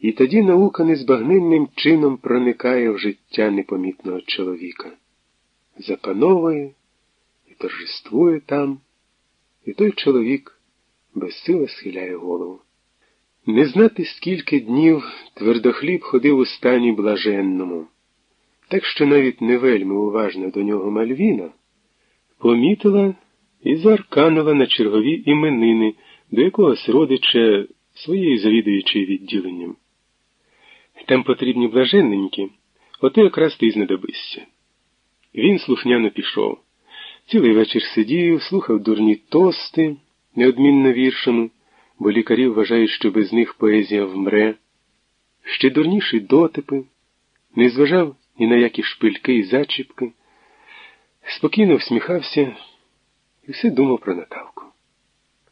І тоді наука незбагненним чином проникає в життя непомітного чоловіка, запановує і торжествує там, і той чоловік безсило схиляє голову. Не знати, скільки днів твердохліб ходив у стані блаженному, так що навіть не вельми уважна до нього Мальвіна помітила і заарканула на чергові іменини до якогось родича своєї завідуючої відділенням. Там потрібні блаженненькі, ото якраз ти знадобишся. Він слухняно пішов. Цілий вечір сидів, слухав дурні тости, неодмінно віршами, бо лікарі вважають, що без них поезія вмре, ще дурніші дотипи, не зважав ні на які шпильки і зачіпки, спокійно всміхався і все думав про Наталку.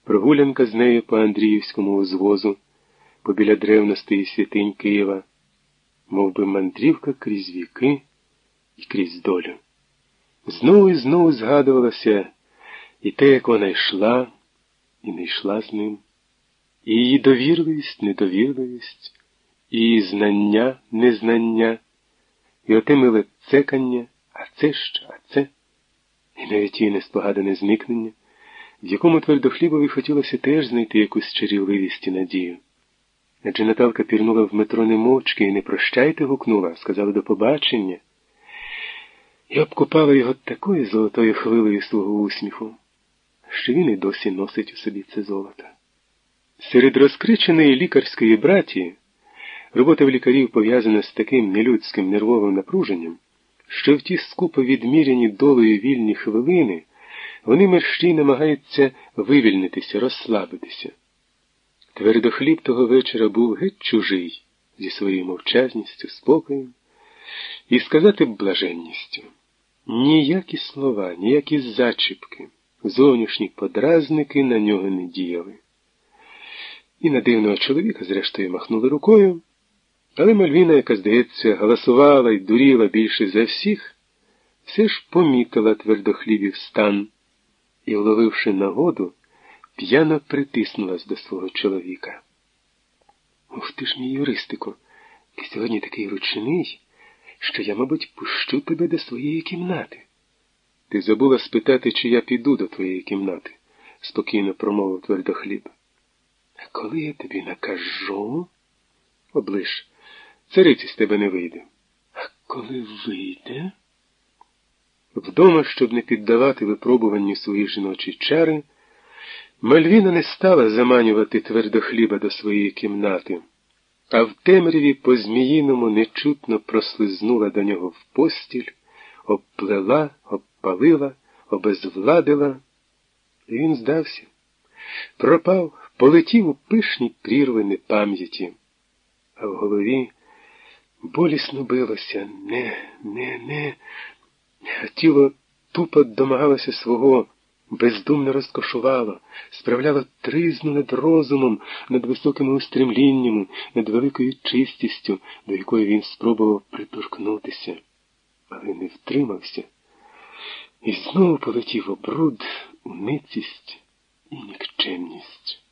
Прогулянка з нею по Андріївському узвозу, побіля древностей святинь Києва мов би мандрівка крізь віки і крізь долю. Знову і знову згадувалося і те, як вона йшла, і не йшла з ним, і її довірливість, недовірливість, і її знання, незнання, і оте миле цекання, а це що, а це, і навіть її неспогадане зникнення, в якому твердохлібові хотілося теж знайти якусь чарівливість і надію. Адже Наталка пірнула в метро не мовчки і не прощайте гукнула, сказала до побачення. І обкупала його такою золотою хвилею свого усміху, що він і досі носить у собі це золото. Серед розкриченої лікарської братії робота в лікарів пов'язана з таким нелюдським нервовим напруженням, що в ті скупо відміряні долею вільні хвилини вони мерщій намагаються вивільнитися, розслабитися. Твердохліб того вечора був геть чужий зі своєю мовчазністю, спокоєм і сказати блаженністю. Ніякі слова, ніякі зачіпки, зовнішні подразники на нього не діяли. І на дивного чоловіка, зрештою, махнули рукою, але Мальвіна, яка, здається, галасувала і дуріла більше за всіх, все ж помітила твердохлібів стан і, вловивши нагоду, п'яно притиснулась до свого чоловіка. Ух ти ж мій юристику, ти сьогодні такий ручний, що я, мабуть, пущу тебе до своєї кімнати. Ти забула спитати, чи я піду до твоєї кімнати, спокійно промовив твердохліб. А коли я тобі накажу, облиш, цариці з тебе не вийде. А коли вийде? Вдома, щоб не піддавати випробуванню свої жіночі чари, Мальвіна не стала заманювати твердохліба до своєї кімнати, а в темряві по зміїному нечутно прослизнула до нього в постіль, обплела, обпалила, обезвладила, і він здався. Пропав, полетів у пишні прірви пам'яті, а в голові болісно билося. Не, не, не, а тіло тупо домагалося свого бездумно розкошувало, справляло тризну над розумом, над високими устремліннями, над великою чистістю, до якої він спробував приторкнутися, але не втримався, і знову полетів обруд, уницість і нікчемність.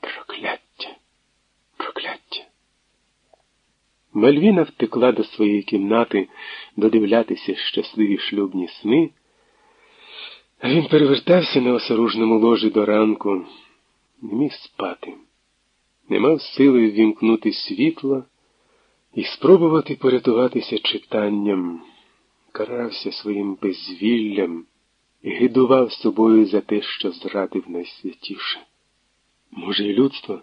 Прокляття, прокляття. Мальвіна втекла до своєї кімнати додивлятися щасливі шлюбні сни. Він перевертався на осоружному ложі до ранку, не міг спати, не мав сили ввімкнути світло і спробувати порятуватися читанням, карався своїм безвіллям і гидував собою за те, що зрадив найсвятіше. Може, і людство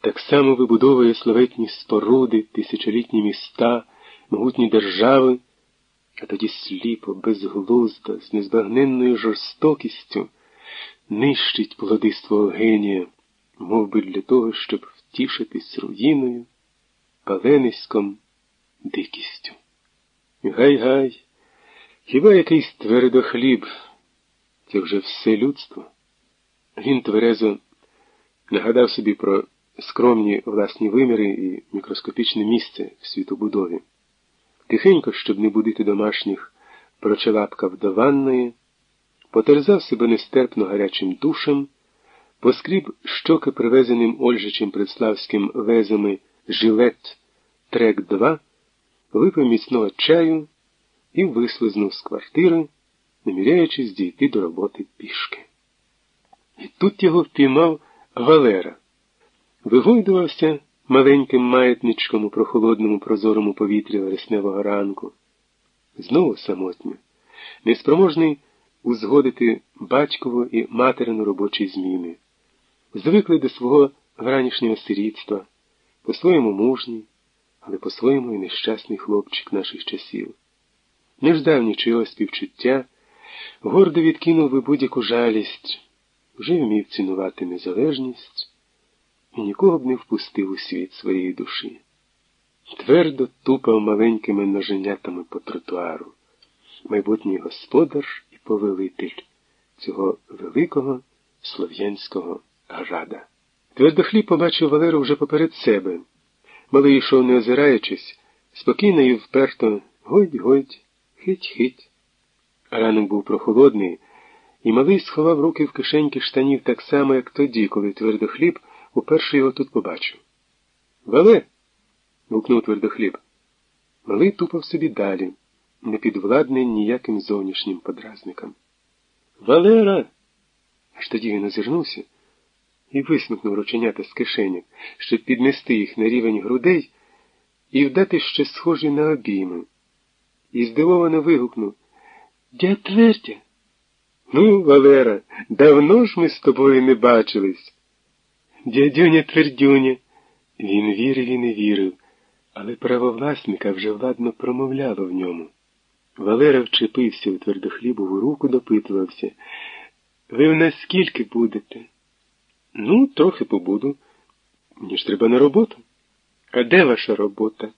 так само вибудовує славетні споруди, тисячолітні міста, могутні держави а тоді сліпо, безглуздо, з незбагненною жорстокістю нищить плоди свого генія, мов би для того, щоб втішитись руїною, палениськом, дикістю. Гай-гай, хіба якийсь твердохліб, це вже все людство? Він тверезо нагадав собі про скромні власні виміри і мікроскопічне місце в світобудові. Тихенько, щоб не будити домашніх, прочелапкав до ванної, потерзав себе нестерпно гарячим душем, поскріб щоки привезеним Ольжичим предславським лезами жилет трек 2, випив міцного чаю і вислизнув з квартири, наміряючись дійти до роботи пішки. І тут його впіймав Валера. Вигойдувався маленьким маятничком у прохолодному прозорому повітрі вересневого ранку. Знову самотньо, неспроможний узгодити батькову і материну робочі зміни, звикли до свого вранішнього сирітства, по-своєму мужній, але по-своєму і нещасний хлопчик наших часів. Не ждав співчуття, гордо відкинув би будь-яку жалість, вже вмів цінувати незалежність і нікого б не впустив у світ своєї душі. Твердо тупав маленькими ноженятами по тротуару, майбутній господар і повелитель цього великого слов'янського града. Твердохліб побачив Валеру вже поперед себе. Малий йшов, не озираючись, спокійно і вперто годь-годь, хить-хить. Ранок був прохолодний, і малий сховав руки в кишеньки штанів так само, як тоді, коли твердохліб уперше його тут побачив. Вале. гукнув твердохліб. Малий тупав собі далі, не підвладний ніяким зовнішнім подразникам. Валера. Аж тоді він озирнувся і висмикнув рученята з кишеньок, щоб піднести їх на рівень грудей і вдати ще схожі на обійми. І здивовано вигукнув Дядь Твердя. Ну, Валера, давно ж ми з тобою не бачились. Дядюня твердюня. Він вірив і не вірив, але правовласника вже владно промовляло в ньому. Валера вчепився у твердохлібову руку, допитувався. Ви в нас скільки будете? Ну, трохи побуду. Мені ж треба на роботу. А де ваша робота?